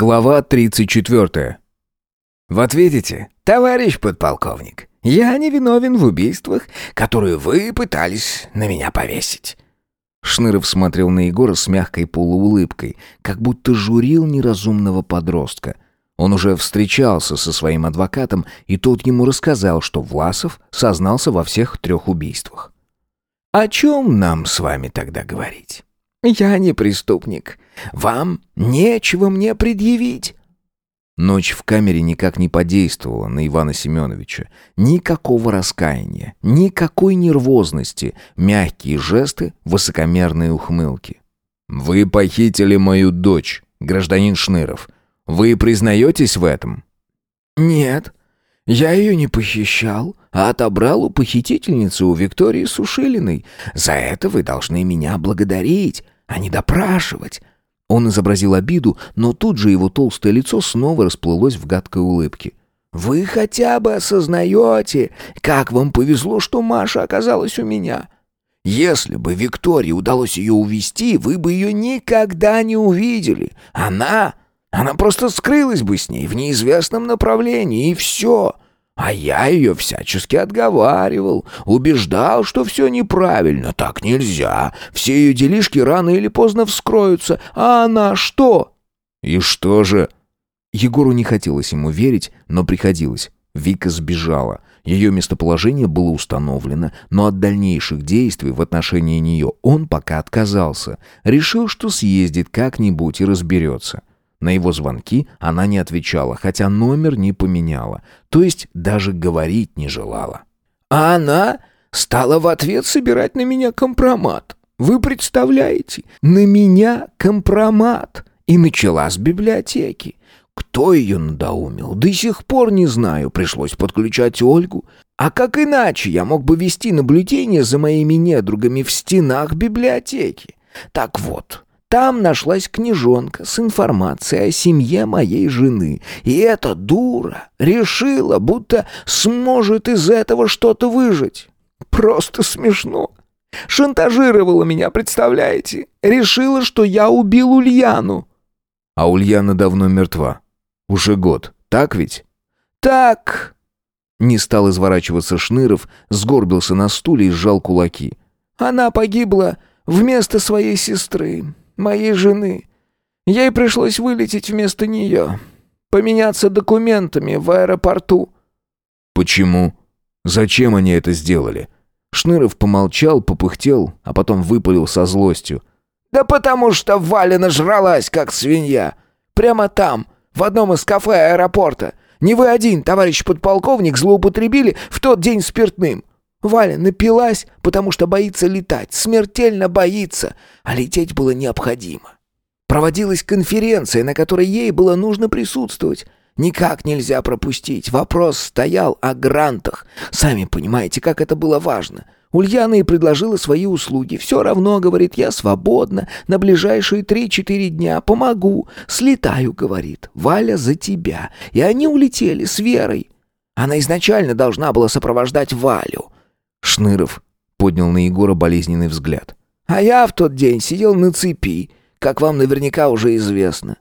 Глава 34. «Вот видите, товарищ подполковник, я не виновен в убийствах, которые вы пытались на меня повесить». Шныров смотрел на Егора с мягкой полуулыбкой, как будто журил неразумного подростка. Он уже встречался со своим адвокатом, и тот ему рассказал, что Власов сознался во всех трех убийствах. «О чем нам с вами тогда говорить? Я не преступник. Вам нечего мне предъявить». Ночь в камере никак не подействовала на Ивана Семеновича. Никакого раскаяния, никакой нервозности, мягкие жесты, высокомерные ухмылки. «Вы похитили мою дочь, гражданин Шныров. Вы признаетесь в этом?» «Нет, я ее не похищал, а отобрал у похитительницы у Виктории Сушилиной. За это вы должны меня благодарить, а не допрашивать. Он изобразил обиду, но тут же его толстое лицо снова расплылось в гадкой улыбке. «Вы хотя бы осознаете, как вам повезло, что Маша оказалась у меня. Если бы Виктории удалось ее увести, вы бы ее никогда не увидели. Она... она просто скрылась бы с ней в неизвестном направлении, и все. А я ее всячески отговаривал, убеждал, что все неправильно, так нельзя. Все ее делишки рано или поздно вскроются, а она что? И что же? Егору не хотелось ему верить, но приходилось. Вика сбежала. Ее местоположение было установлено, но от дальнейших действий в отношении нее он пока отказался. Решил, что съездит как-нибудь и разберется. На его звонки она не отвечала, хотя номер не поменяла, то есть даже говорить не желала. А она стала в ответ собирать на меня компромат. Вы представляете, на меня компромат. И начала с библиотеки. Кто ее надоумил, до сих пор не знаю, пришлось подключать Ольгу. А как иначе я мог бы вести наблюдение за моими недругами в стенах библиотеки? Так вот, там нашлась книжонка с информацией о семье моей жены. И эта дура решила, будто сможет из этого что-то выжить. Просто смешно. Шантажировала меня, представляете? Решила, что я убил Ульяну. А Ульяна давно мертва. Уже год, так ведь? Так. Не стал изворачиваться Шныров, сгорбился на стуле и сжал кулаки. Она погибла вместо своей сестры моей жены. Ей пришлось вылететь вместо нее, поменяться документами в аэропорту». «Почему? Зачем они это сделали?» Шныров помолчал, попыхтел, а потом выпалил со злостью. «Да потому что Валя нажралась, как свинья. Прямо там, в одном из кафе аэропорта. Не вы один, товарищ подполковник, злоупотребили в тот день спиртным. Валя напилась, потому что боится летать, смертельно боится, а лететь было необходимо. Проводилась конференция, на которой ей было нужно присутствовать. Никак нельзя пропустить. Вопрос стоял о грантах. Сами понимаете, как это было важно. Ульяна и предложила свои услуги. Все равно, говорит, я свободна. На ближайшие три-четыре дня помогу. Слетаю, говорит. Валя за тебя. И они улетели с Верой. Она изначально должна была сопровождать Валю. Шныров поднял на Егора болезненный взгляд. «А я в тот день сидел на цепи, как вам наверняка уже известно.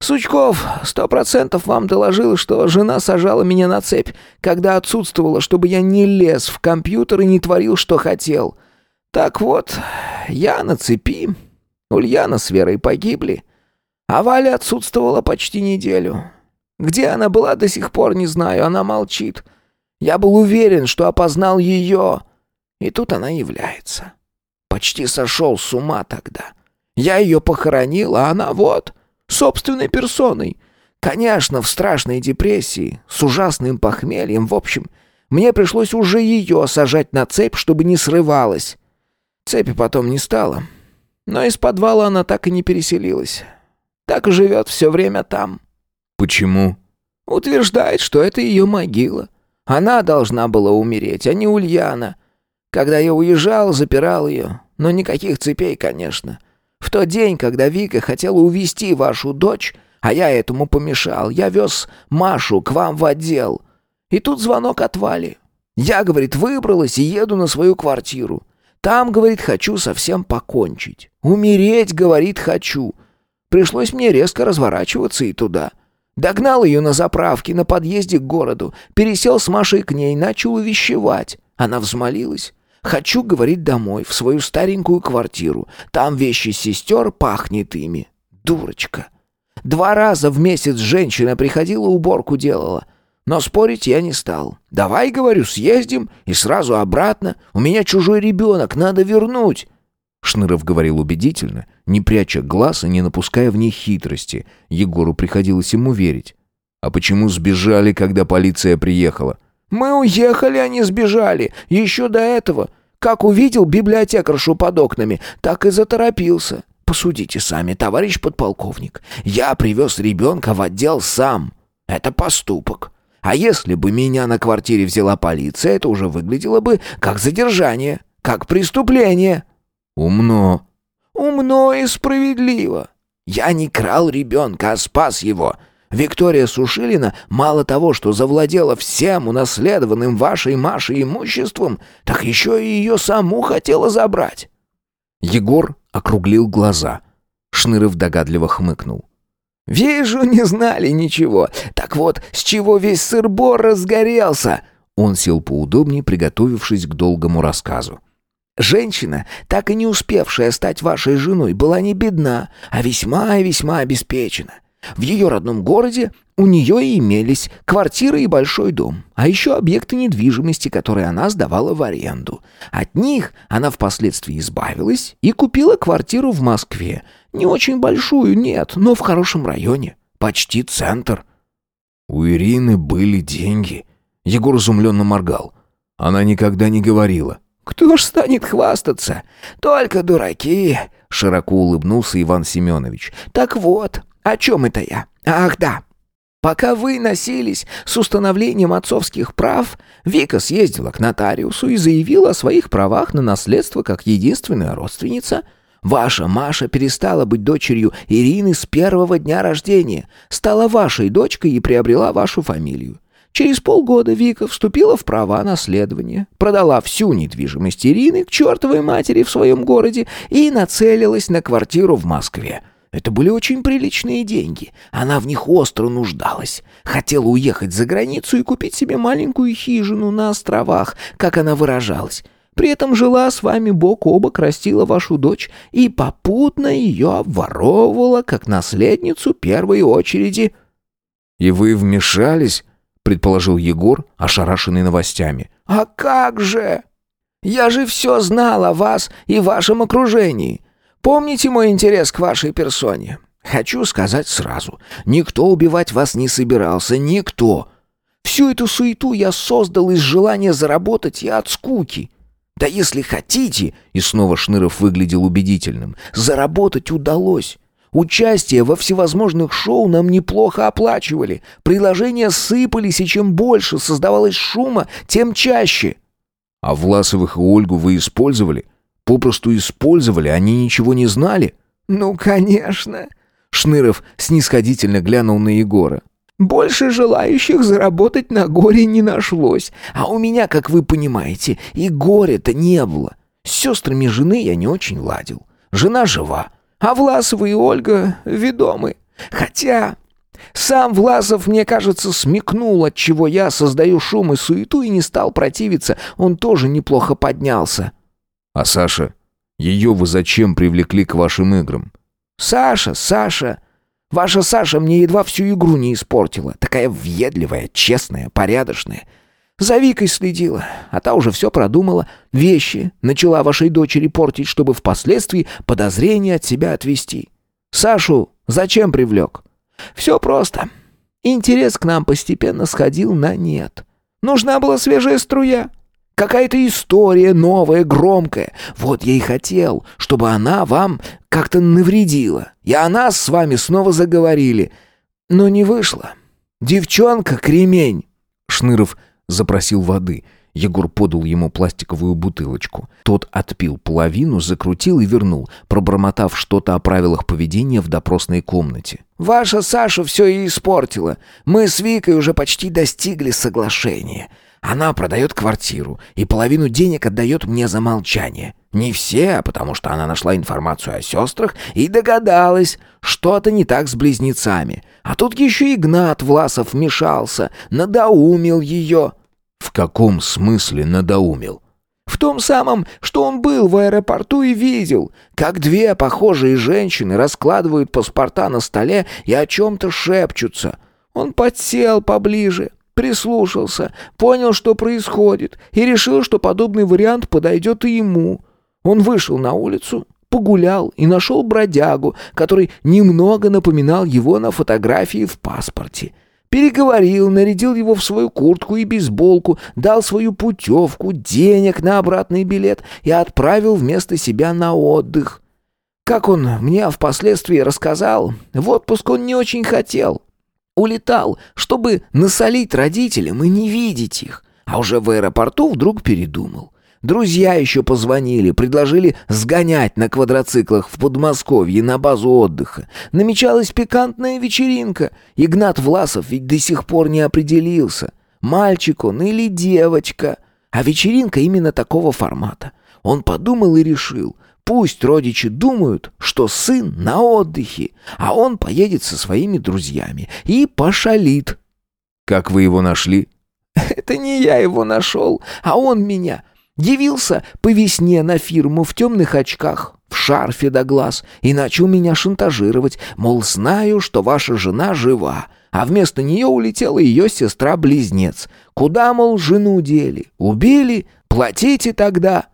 Сучков сто процентов вам доложил, что жена сажала меня на цепь, когда отсутствовала, чтобы я не лез в компьютер и не творил, что хотел. Так вот, я на цепи, Ульяна с Верой погибли, а Валя отсутствовала почти неделю. Где она была, до сих пор не знаю, она молчит». Я был уверен, что опознал ее. И тут она является. Почти сошел с ума тогда. Я ее похоронил, а она вот, собственной персоной. Конечно, в страшной депрессии, с ужасным похмельем, в общем, мне пришлось уже ее сажать на цепь, чтобы не срывалась. Цепи потом не стало. Но из подвала она так и не переселилась. Так и живет все время там. Почему? Утверждает, что это ее могила. Она должна была умереть, а не Ульяна. Когда я уезжал, запирал ее. Но никаких цепей, конечно. В тот день, когда Вика хотела увести вашу дочь, а я этому помешал, я вез Машу к вам в отдел. И тут звонок от Вали. Я, говорит, выбралась и еду на свою квартиру. Там, говорит, хочу совсем покончить. Умереть, говорит, хочу. Пришлось мне резко разворачиваться и туда. Догнал ее на заправке, на подъезде к городу, пересел с Машей к ней, начал увещевать. Она взмолилась. «Хочу, — говорить домой, в свою старенькую квартиру. Там вещи сестер, пахнет ими. Дурочка. Два раза в месяц женщина приходила, уборку делала. Но спорить я не стал. «Давай, — говорю, — съездим и сразу обратно. У меня чужой ребенок, надо вернуть». Шныров говорил убедительно, не пряча глаз и не напуская в них хитрости. Егору приходилось ему верить. «А почему сбежали, когда полиция приехала?» «Мы уехали, а не сбежали. Еще до этого. Как увидел библиотекаршу под окнами, так и заторопился. Посудите сами, товарищ подполковник. Я привез ребенка в отдел сам. Это поступок. А если бы меня на квартире взяла полиция, это уже выглядело бы как задержание, как преступление». «Умно». «Умно и справедливо. Я не крал ребенка, а спас его. Виктория Сушилина мало того, что завладела всем унаследованным вашей Машей имуществом, так еще и ее саму хотела забрать». Егор округлил глаза. Шныров догадливо хмыкнул. «Вижу, не знали ничего. Так вот, с чего весь сыр-бор разгорелся?» Он сел поудобнее, приготовившись к долгому рассказу. Женщина, так и не успевшая стать вашей женой, была не бедна, а весьма и весьма обеспечена. В ее родном городе у нее и имелись квартира и большой дом, а еще объекты недвижимости, которые она сдавала в аренду. От них она впоследствии избавилась и купила квартиру в Москве. Не очень большую, нет, но в хорошем районе. Почти центр. У Ирины были деньги. Егор изумленно моргал. Она никогда не говорила. «Кто ж станет хвастаться? Только дураки!» Широко улыбнулся Иван Семенович. «Так вот, о чем это я? Ах да, Пока вы носились с установлением отцовских прав, Вика съездила к нотариусу и заявила о своих правах на наследство как единственная родственница. Ваша Маша перестала быть дочерью Ирины с первого дня рождения, стала вашей дочкой и приобрела вашу фамилию. Через полгода Вика вступила в права наследования, продала всю недвижимость Ирины к чертовой матери в своем городе и нацелилась на квартиру в Москве. Это были очень приличные деньги. Она в них остро нуждалась. Хотела уехать за границу и купить себе маленькую хижину на островах, как она выражалась. При этом жила с вами бок о бок, растила вашу дочь и попутно ее обворовывала, как наследницу первой очереди». «И вы вмешались?» — предположил Егор, ошарашенный новостями. «А как же? Я же все знал о вас и вашем окружении. Помните мой интерес к вашей персоне? Хочу сказать сразу, никто убивать вас не собирался, никто. Всю эту суету я создал из желания заработать и от скуки. Да если хотите, и снова Шныров выглядел убедительным, заработать удалось. Участие во всевозможных шоу нам неплохо оплачивали. Приложения сыпались, и чем больше создавалось шума, тем чаще. А Власовых и Ольгу вы использовали? Попросту использовали, они ничего не знали? Ну, конечно. Шныров снисходительно глянул на Егора. Больше желающих заработать на горе не нашлось. А у меня, как вы понимаете, и горя-то не было. С сестрами жены я не очень ладил. Жена жива, а Власова и Ольга ведомы. Хотя сам Власов, мне кажется, смекнул, от чего я создаю шум и суету и не стал противиться. Он тоже неплохо поднялся. А Саша? Ее вы зачем привлекли к вашим играм? Саша, Саша. Ваша Саша мне едва всю игру не испортила. Такая въедливая, честная, порядочная. За Викой следила, а та уже все продумала. Вещи начала вашей дочери портить, чтобы впоследствии подозрения от себя отвести. Сашу зачем привлек? Все просто. Интерес к нам постепенно сходил на нет. Нужна была свежая струя. Какая-то история новая, громкая. Вот я и хотел, чтобы она вам как-то навредила. И о нас с вами снова заговорили. Но не вышло. Девчонка кремень. Шныров запросил воды. Егор подал ему пластиковую бутылочку. Тот отпил половину, закрутил и вернул, пробормотав что-то о правилах поведения в допросной комнате. «Ваша Саша все и испортила. Мы с Викой уже почти достигли соглашения. Она продает квартиру и половину денег отдает мне за молчание. Не все, потому что она нашла информацию о сестрах и догадалась, что-то не так с близнецами. А тут еще Игнат Власов вмешался, надоумил ее. В каком смысле надоумил? В том самом, что он был в аэропорту и видел, как две похожие женщины раскладывают паспорта на столе и о чем-то шепчутся. Он подсел поближе, прислушался, понял, что происходит, и решил, что подобный вариант подойдет и ему. Он вышел на улицу, погулял и нашел бродягу, который немного напоминал его на фотографии в паспорте. Переговорил, нарядил его в свою куртку и бейсболку, дал свою путевку, денег на обратный билет и отправил вместо себя на отдых. Как он мне впоследствии рассказал, в отпуск он не очень хотел. Улетал, чтобы насолить родителям и не видеть их. А уже в аэропорту вдруг передумал. Друзья еще позвонили, предложили сгонять на квадроциклах в Подмосковье на базу отдыха. Намечалась пикантная вечеринка. Игнат Власов ведь до сих пор не определился, мальчик он или девочка. А вечеринка именно такого формата. Он подумал и решил, пусть родичи думают, что сын на отдыхе, а он поедет со своими друзьями и пошалит. «Как вы его нашли?» «Это не я его нашел, а он меня». Явился по весне на фирму в темных очках, в шарфе до глаз, и начал меня шантажировать, мол, знаю, что ваша жена жива, а вместо нее улетела ее сестра-близнец. Куда, мол, жену дели? Убили? Платите тогда».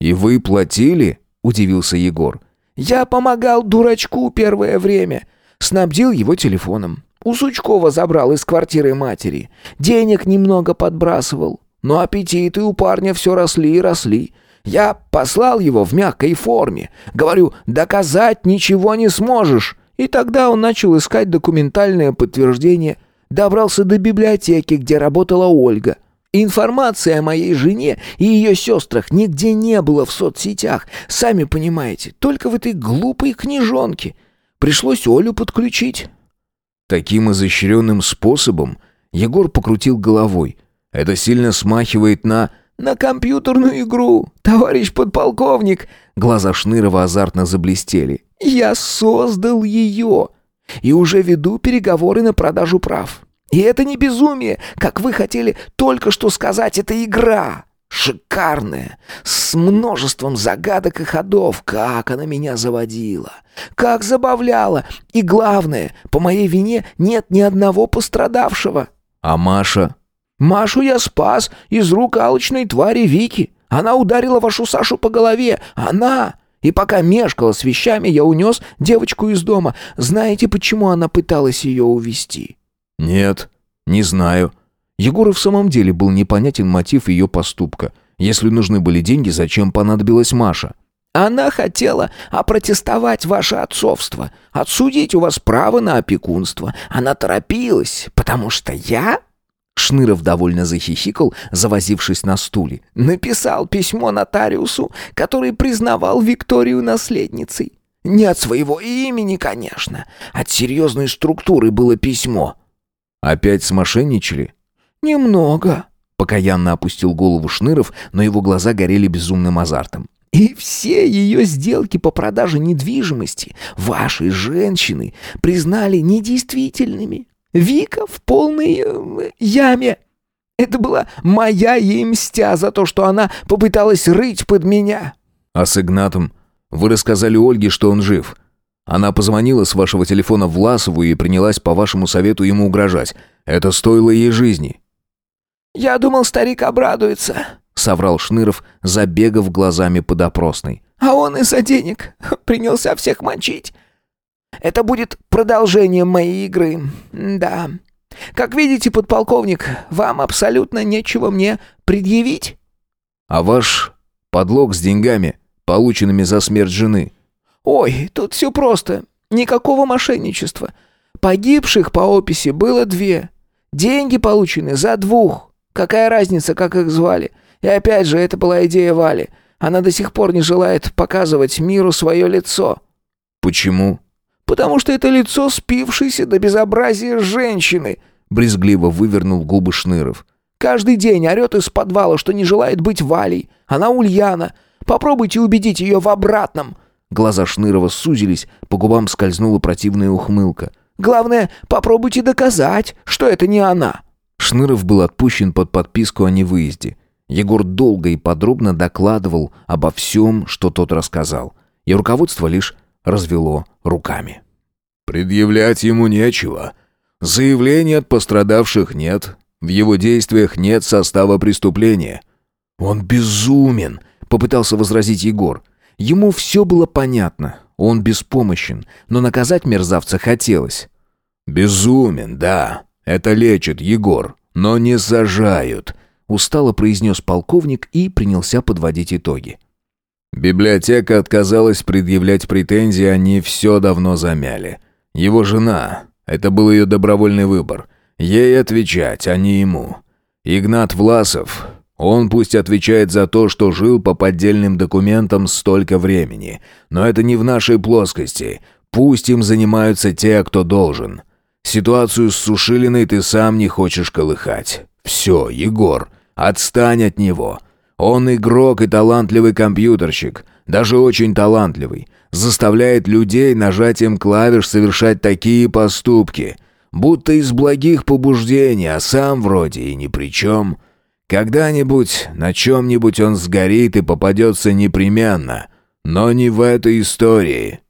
«И вы платили?» — удивился Егор. «Я помогал дурачку первое время. Снабдил его телефоном. У Сучкова забрал из квартиры матери. Денег немного подбрасывал. Но аппетиты у парня все росли и росли. Я послал его в мягкой форме. Говорю, доказать ничего не сможешь. И тогда он начал искать документальное подтверждение. Добрался до библиотеки, где работала Ольга. Информации о моей жене и ее сестрах нигде не было в соцсетях. Сами понимаете, только в этой глупой книжонке. Пришлось Олю подключить. Таким изощренным способом Егор покрутил головой – это сильно смахивает на... «На компьютерную игру, товарищ подполковник!» Глаза Шнырова азартно заблестели. «Я создал ее! И уже веду переговоры на продажу прав. И это не безумие, как вы хотели только что сказать, это игра!» Шикарная, с множеством загадок и ходов. Как она меня заводила, как забавляла. И главное, по моей вине нет ни одного пострадавшего. А Маша? Машу я спас из рук алчной твари Вики. Она ударила вашу Сашу по голове. Она! И пока мешкала с вещами, я унес девочку из дома. Знаете, почему она пыталась ее увести? Нет, не знаю. Егору в самом деле был непонятен мотив ее поступка. Если нужны были деньги, зачем понадобилась Маша? Она хотела опротестовать ваше отцовство, отсудить у вас право на опекунство. Она торопилась, потому что я Шныров довольно захихикал, завозившись на стуле. «Написал письмо нотариусу, который признавал Викторию наследницей. Не от своего имени, конечно. От серьезной структуры было письмо». «Опять смошенничали?» «Немного», — покаянно опустил голову Шныров, но его глаза горели безумным азартом. И все ее сделки по продаже недвижимости вашей женщины признали недействительными. Вика в полной э, яме. Это была моя ей мстя за то, что она попыталась рыть под меня. А с Игнатом? Вы рассказали Ольге, что он жив. Она позвонила с вашего телефона Власову и принялась по вашему совету ему угрожать. Это стоило ей жизни. «Я думал, старик обрадуется», — соврал Шныров, забегав глазами по допросной. «А он из-за денег принялся всех мочить. Это будет продолжением моей игры. Да. Как видите, подполковник, вам абсолютно нечего мне предъявить. А ваш подлог с деньгами, полученными за смерть жены? Ой, тут все просто. Никакого мошенничества. Погибших по описи было две. Деньги получены за двух. Какая разница, как их звали? И опять же, это была идея Вали. Она до сих пор не желает показывать миру свое лицо. Почему? Потому что это лицо спившейся до безобразия женщины», — брезгливо вывернул губы Шныров. «Каждый день орет из подвала, что не желает быть Валей. Она Ульяна. Попробуйте убедить ее в обратном». Глаза Шнырова сузились, по губам скользнула противная ухмылка. «Главное, попробуйте доказать, что это не она». Шныров был отпущен под подписку о невыезде. Егор долго и подробно докладывал обо всем, что тот рассказал. И руководство лишь развело руками. «Предъявлять ему нечего. Заявлений от пострадавших нет. В его действиях нет состава преступления». «Он безумен», — попытался возразить Егор. Ему все было понятно. Он беспомощен, но наказать мерзавца хотелось. «Безумен, да. Это лечит Егор. Но не сажают», — устало произнес полковник и принялся подводить итоги. Библиотека отказалась предъявлять претензии, они все давно замяли. Его жена, это был ее добровольный выбор. Ей отвечать, а не ему. Игнат Власов, он пусть отвечает за то, что жил по поддельным документам столько времени, но это не в нашей плоскости. Пусть им занимаются те, кто должен. Ситуацию с Сушилиной ты сам не хочешь колыхать. Все, Егор, отстань от него. Он игрок и талантливый компьютерщик, даже очень талантливый. Заставляет людей нажатием клавиш совершать такие поступки, будто из благих побуждений, а сам вроде и ни при чем. Когда-нибудь на чем-нибудь он сгорит и попадется непременно, но не в этой истории».